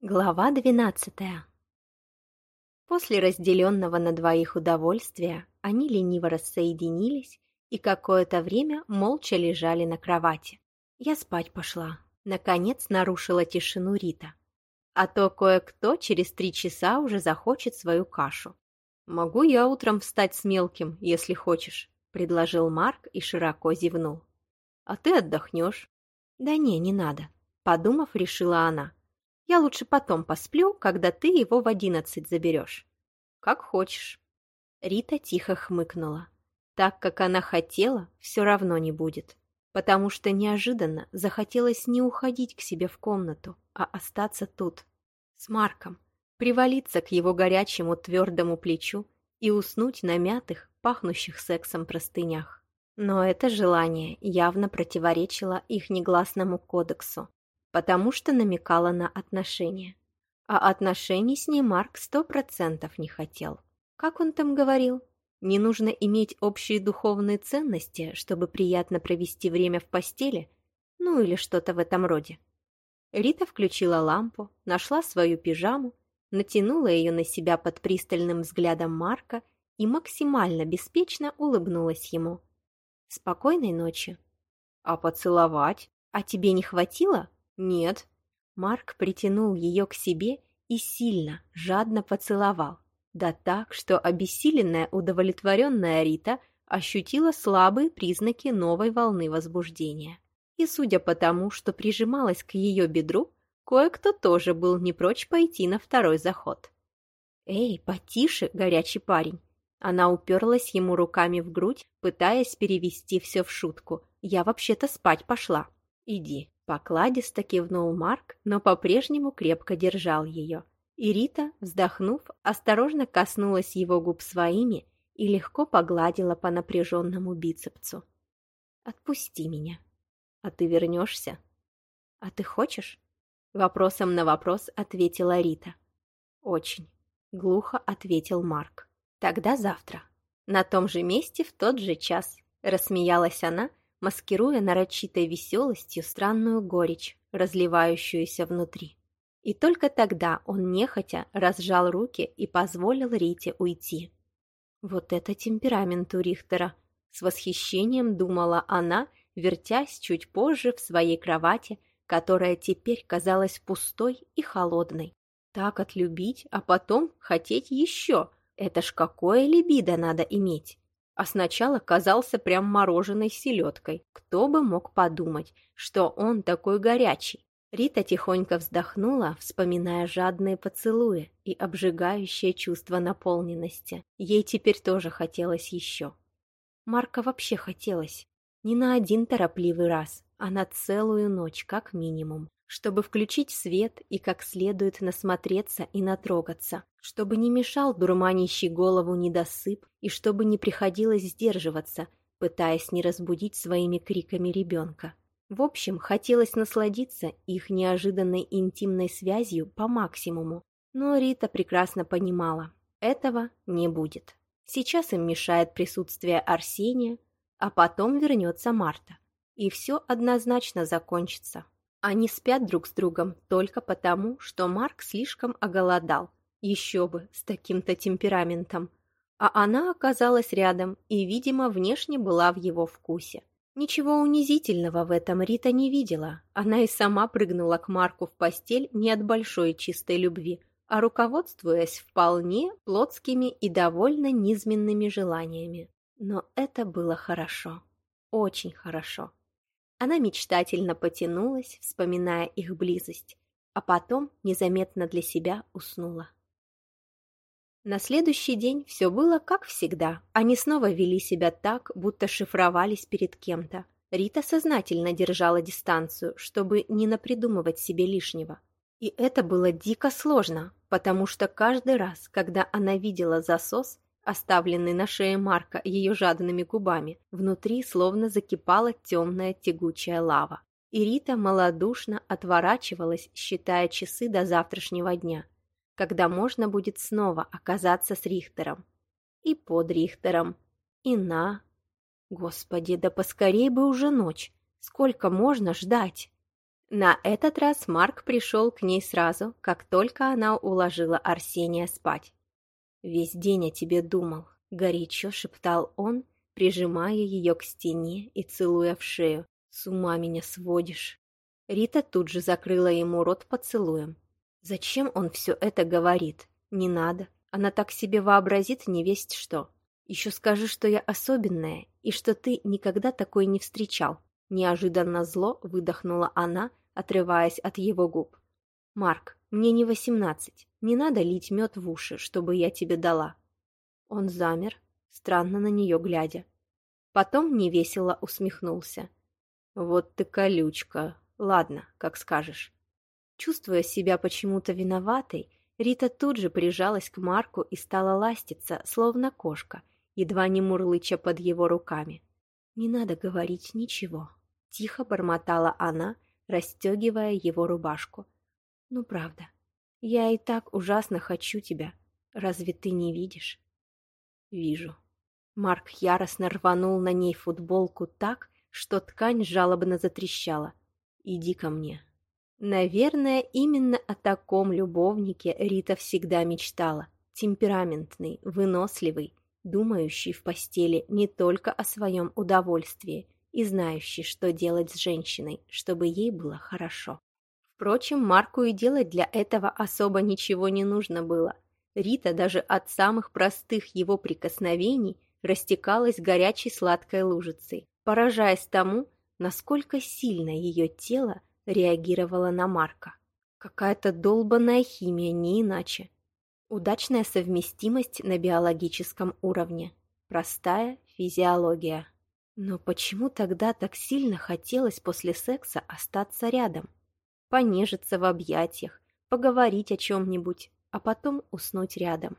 Глава двенадцатая После разделенного на двоих удовольствия они лениво рассоединились и какое-то время молча лежали на кровати. Я спать пошла. Наконец нарушила тишину Рита. А то кое-кто через три часа уже захочет свою кашу. «Могу я утром встать с мелким, если хочешь», — предложил Марк и широко зевнул. «А ты отдохнешь». «Да не, не надо», — подумав, решила она. Я лучше потом посплю, когда ты его в одиннадцать заберешь. Как хочешь. Рита тихо хмыкнула. Так, как она хотела, все равно не будет. Потому что неожиданно захотелось не уходить к себе в комнату, а остаться тут, с Марком, привалиться к его горячему твердому плечу и уснуть на мятых, пахнущих сексом простынях. Но это желание явно противоречило их негласному кодексу, потому что намекала на отношения. А отношений с ней Марк сто процентов не хотел. Как он там говорил? Не нужно иметь общие духовные ценности, чтобы приятно провести время в постели? Ну или что-то в этом роде. Рита включила лампу, нашла свою пижаму, натянула ее на себя под пристальным взглядом Марка и максимально беспечно улыбнулась ему. «Спокойной ночи». «А поцеловать? А тебе не хватило?» «Нет». Марк притянул ее к себе и сильно, жадно поцеловал. Да так, что обессиленная, удовлетворенная Рита ощутила слабые признаки новой волны возбуждения. И судя по тому, что прижималась к ее бедру, кое-кто тоже был не прочь пойти на второй заход. «Эй, потише, горячий парень!» Она уперлась ему руками в грудь, пытаясь перевести все в шутку. «Я вообще-то спать пошла. Иди». Покладисто кивнул Марк, но по-прежнему крепко держал ее. И Рита, вздохнув, осторожно коснулась его губ своими и легко погладила по напряженному бицепсу. «Отпусти меня. А ты вернешься?» «А ты хочешь?» Вопросом на вопрос ответила Рита. «Очень», — глухо ответил Марк. «Тогда завтра. На том же месте в тот же час», — рассмеялась она, маскируя нарочитой веселостью странную горечь, разливающуюся внутри. И только тогда он нехотя разжал руки и позволил Рите уйти. Вот это темперамент у Рихтера! С восхищением думала она, вертясь чуть позже в своей кровати, которая теперь казалась пустой и холодной. Так отлюбить, а потом хотеть еще. Это ж какое либидо надо иметь а сначала казался прям мороженой селедкой. Кто бы мог подумать, что он такой горячий. Рита тихонько вздохнула, вспоминая жадные поцелуи и обжигающее чувство наполненности. Ей теперь тоже хотелось еще. Марка вообще хотелось. Не на один торопливый раз, а на целую ночь, как минимум чтобы включить свет и как следует насмотреться и натрогаться, чтобы не мешал дурманящий голову недосып и чтобы не приходилось сдерживаться, пытаясь не разбудить своими криками ребенка. В общем, хотелось насладиться их неожиданной интимной связью по максимуму, но Рита прекрасно понимала, этого не будет. Сейчас им мешает присутствие Арсения, а потом вернется Марта, и все однозначно закончится. Они спят друг с другом только потому, что Марк слишком оголодал. Еще бы, с таким-то темпераментом. А она оказалась рядом и, видимо, внешне была в его вкусе. Ничего унизительного в этом Рита не видела. Она и сама прыгнула к Марку в постель не от большой чистой любви, а руководствуясь вполне плотскими и довольно низменными желаниями. Но это было хорошо. Очень хорошо. Она мечтательно потянулась, вспоминая их близость, а потом незаметно для себя уснула. На следующий день все было как всегда. Они снова вели себя так, будто шифровались перед кем-то. Рита сознательно держала дистанцию, чтобы не напридумывать себе лишнего. И это было дико сложно, потому что каждый раз, когда она видела засос, оставленный на шее Марка ее жадными губами, внутри словно закипала темная тягучая лава. И Рита малодушно отворачивалась, считая часы до завтрашнего дня, когда можно будет снова оказаться с Рихтером. И под Рихтером, и на... Господи, да поскорей бы уже ночь! Сколько можно ждать? На этот раз Марк пришел к ней сразу, как только она уложила Арсения спать. «Весь день о тебе думал», — горячо шептал он, прижимая ее к стене и целуя в шею. «С ума меня сводишь». Рита тут же закрыла ему рот поцелуем. Зачем он все это говорит? Не надо. Она так себе вообразит невесть что. Еще скажи, что я особенная, и что ты никогда такой не встречал. Неожиданно зло выдохнула она, отрываясь от его губ. «Марк, мне не восемнадцать. Не надо лить мед в уши, чтобы я тебе дала». Он замер, странно на нее глядя. Потом невесело усмехнулся. «Вот ты колючка. Ладно, как скажешь». Чувствуя себя почему-то виноватой, Рита тут же прижалась к Марку и стала ластиться, словно кошка, едва не мурлыча под его руками. «Не надо говорить ничего», — тихо бормотала она, расстегивая его рубашку. «Ну, правда, я и так ужасно хочу тебя. Разве ты не видишь?» «Вижу». Марк яростно рванул на ней футболку так, что ткань жалобно затрещала. «Иди ко мне». Наверное, именно о таком любовнике Рита всегда мечтала. Темпераментный, выносливый, думающий в постели не только о своем удовольствии и знающий, что делать с женщиной, чтобы ей было хорошо. Впрочем, Марку и делать для этого особо ничего не нужно было. Рита даже от самых простых его прикосновений растекалась горячей сладкой лужицей, поражаясь тому, насколько сильно ее тело реагировало на Марка. Какая-то долбанная химия, не иначе. Удачная совместимость на биологическом уровне. Простая физиология. Но почему тогда так сильно хотелось после секса остаться рядом? Понежиться в объятиях, поговорить о чем-нибудь, а потом уснуть рядом.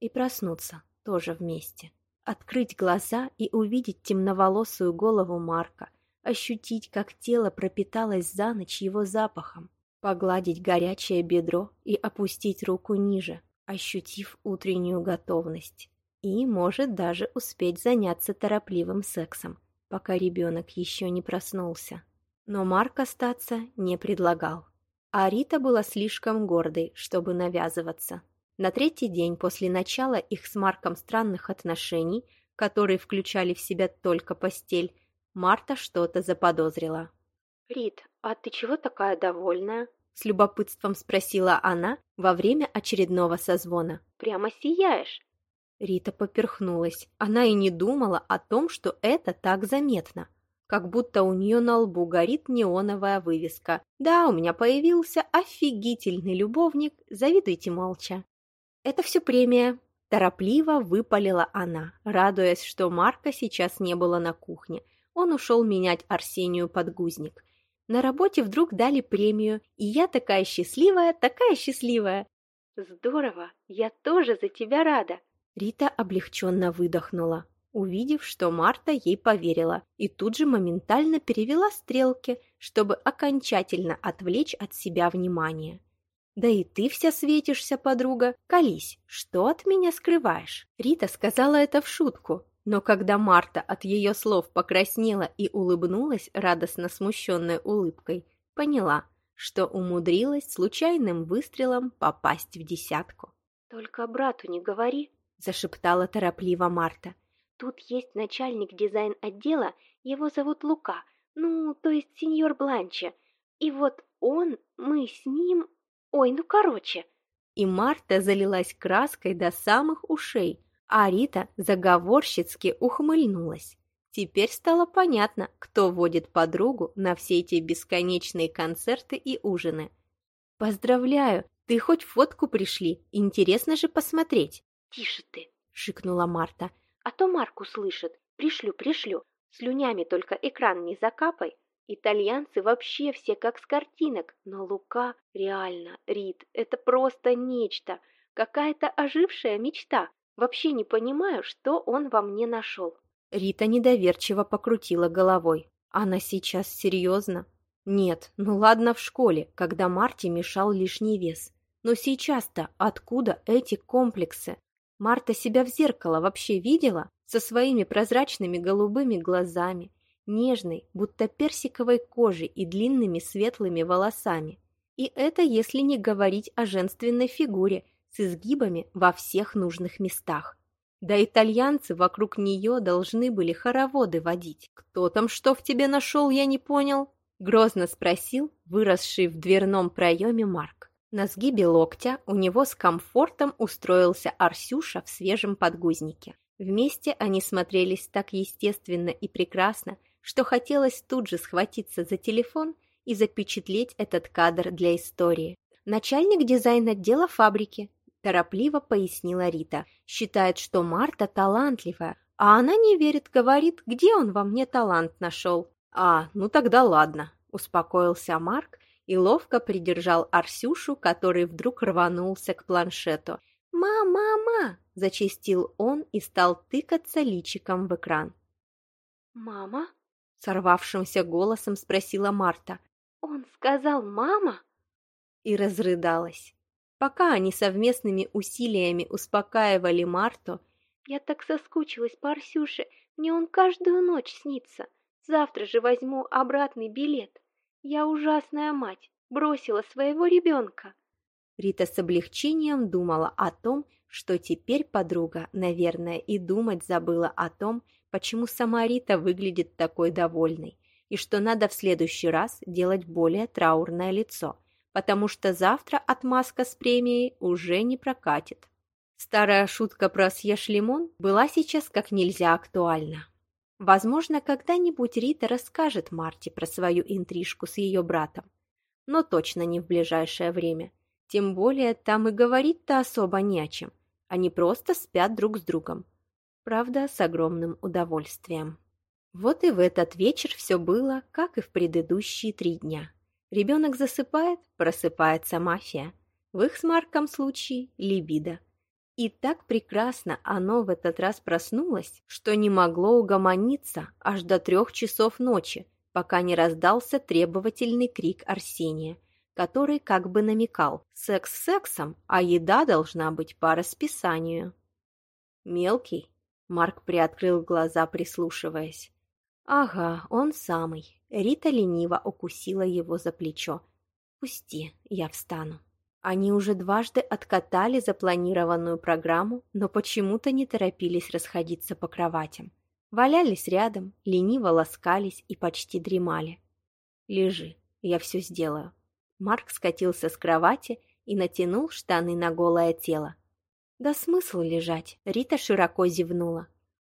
И проснуться тоже вместе. Открыть глаза и увидеть темноволосую голову Марка, ощутить, как тело пропиталось за ночь его запахом, погладить горячее бедро и опустить руку ниже, ощутив утреннюю готовность. И, может, даже успеть заняться торопливым сексом, пока ребенок еще не проснулся. Но Марк остаться не предлагал. А Рита была слишком гордой, чтобы навязываться. На третий день после начала их с Марком странных отношений, которые включали в себя только постель, Марта что-то заподозрила. «Рит, а ты чего такая довольная?» С любопытством спросила она во время очередного созвона. «Прямо сияешь!» Рита поперхнулась. Она и не думала о том, что это так заметно. Как будто у нее на лбу горит неоновая вывеска. «Да, у меня появился офигительный любовник, завидуйте молча». «Это все премия», – торопливо выпалила она, радуясь, что Марка сейчас не было на кухне. Он ушел менять Арсению подгузник. На работе вдруг дали премию, и я такая счастливая, такая счастливая. Здорово, я тоже за тебя рада. Рита облегченно выдохнула, увидев, что Марта ей поверила, и тут же моментально перевела стрелки, чтобы окончательно отвлечь от себя внимание. «Да и ты вся светишься, подруга. Колись, что от меня скрываешь?» Рита сказала это в шутку, но когда Марта от ее слов покраснела и улыбнулась радостно смущенной улыбкой, поняла, что умудрилась случайным выстрелом попасть в десятку. «Только брату не говори», — зашептала торопливо Марта. «Тут есть начальник дизайн-отдела, его зовут Лука, ну, то есть сеньор Бланче. И вот он, мы с ним... Ой, ну короче...» И Марта залилась краской до самых ушей, а Рита заговорщицки ухмыльнулась. Теперь стало понятно, кто водит подругу на все эти бесконечные концерты и ужины. «Поздравляю, ты хоть фотку пришли, интересно же посмотреть». «Тише ты», — шикнула Марта, «а то Марк услышит. Пришлю, пришлю. Слюнями только экран не закапай. Итальянцы вообще все как с картинок, но Лука, реально, Рит, это просто нечто, какая-то ожившая мечта. Вообще не понимаю, что он во мне нашел». Рита недоверчиво покрутила головой. «Она сейчас серьезно?» «Нет, ну ладно в школе, когда Марте мешал лишний вес. Но сейчас-то откуда эти комплексы? Марта себя в зеркало вообще видела? Со своими прозрачными голубыми глазами, нежной, будто персиковой кожей и длинными светлыми волосами. И это если не говорить о женственной фигуре с изгибами во всех нужных местах. Да итальянцы вокруг нее должны были хороводы водить. «Кто там что в тебе нашел, я не понял?» Грозно спросил выросший в дверном проеме Марк. На сгибе локтя у него с комфортом устроился Арсюша в свежем подгузнике. Вместе они смотрелись так естественно и прекрасно, что хотелось тут же схватиться за телефон и запечатлеть этот кадр для истории. Начальник дизайн-отдела фабрики, торопливо пояснила Рита, считает, что Марта талантливая, а она не верит, говорит, где он во мне талант нашел. А, ну тогда ладно, успокоился Марк и ловко придержал Арсюшу, который вдруг рванулся к планшету. «Мама, мама!» – зачистил он и стал тыкаться личиком в экран. «Мама?» – сорвавшимся голосом спросила Марта. «Он сказал «мама»?» И разрыдалась. Пока они совместными усилиями успокаивали Марту, «Я так соскучилась по Арсюше, мне он каждую ночь снится. Завтра же возьму обратный билет. Я ужасная мать, бросила своего ребенка». Рита с облегчением думала о том, что теперь подруга, наверное, и думать забыла о том, почему сама Рита выглядит такой довольной, и что надо в следующий раз делать более траурное лицо, потому что завтра отмазка с премией уже не прокатит. Старая шутка про «съешь лимон» была сейчас как нельзя актуальна. Возможно, когда-нибудь Рита расскажет Марте про свою интрижку с ее братом, но точно не в ближайшее время. Тем более там и говорить-то особо не о чем. Они просто спят друг с другом. Правда, с огромным удовольствием. Вот и в этот вечер все было, как и в предыдущие три дня. Ребенок засыпает, просыпается мафия. В их с Марком случае – либидо. И так прекрасно оно в этот раз проснулось, что не могло угомониться аж до трех часов ночи, пока не раздался требовательный крик Арсения – который как бы намекал «секс сексом, а еда должна быть по расписанию». «Мелкий?» — Марк приоткрыл глаза, прислушиваясь. «Ага, он самый». Рита лениво укусила его за плечо. «Пусти, я встану». Они уже дважды откатали запланированную программу, но почему-то не торопились расходиться по кроватям. Валялись рядом, лениво ласкались и почти дремали. «Лежи, я все сделаю», Марк скатился с кровати и натянул штаны на голое тело. «Да смысл лежать?» Рита широко зевнула.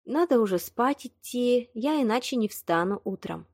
«Надо уже спать идти, я иначе не встану утром».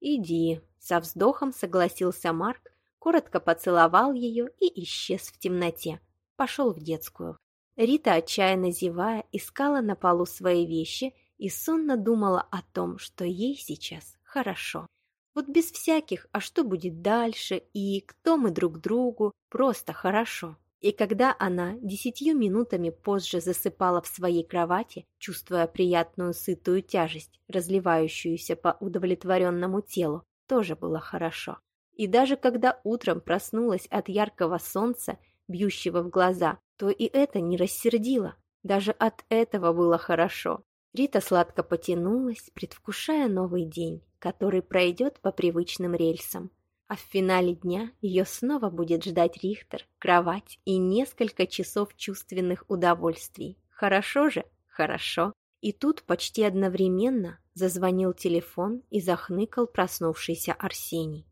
«Иди», — со вздохом согласился Марк, коротко поцеловал ее и исчез в темноте. Пошел в детскую. Рита, отчаянно зевая, искала на полу свои вещи и сонно думала о том, что ей сейчас хорошо. Вот без всяких «а что будет дальше» и «кто мы друг другу» просто хорошо. И когда она десятью минутами позже засыпала в своей кровати, чувствуя приятную сытую тяжесть, разливающуюся по удовлетворенному телу, тоже было хорошо. И даже когда утром проснулась от яркого солнца, бьющего в глаза, то и это не рассердило. Даже от этого было хорошо. Рита сладко потянулась, предвкушая новый день который пройдет по привычным рельсам. А в финале дня ее снова будет ждать Рихтер, кровать и несколько часов чувственных удовольствий. Хорошо же? Хорошо. И тут почти одновременно зазвонил телефон и захныкал проснувшийся Арсений.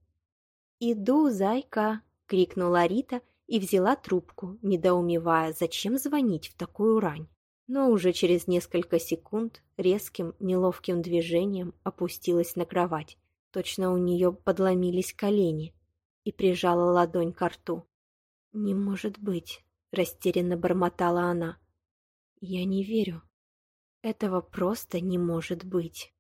«Иду, зайка!» — крикнула Рита и взяла трубку, недоумевая, зачем звонить в такую рань но уже через несколько секунд резким, неловким движением опустилась на кровать. Точно у нее подломились колени и прижала ладонь к рту. «Не может быть», — растерянно бормотала она. «Я не верю. Этого просто не может быть».